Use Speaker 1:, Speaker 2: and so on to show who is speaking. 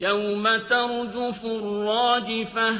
Speaker 1: يَوْمَ تَرْجُفُ الرَّاجِفَةُ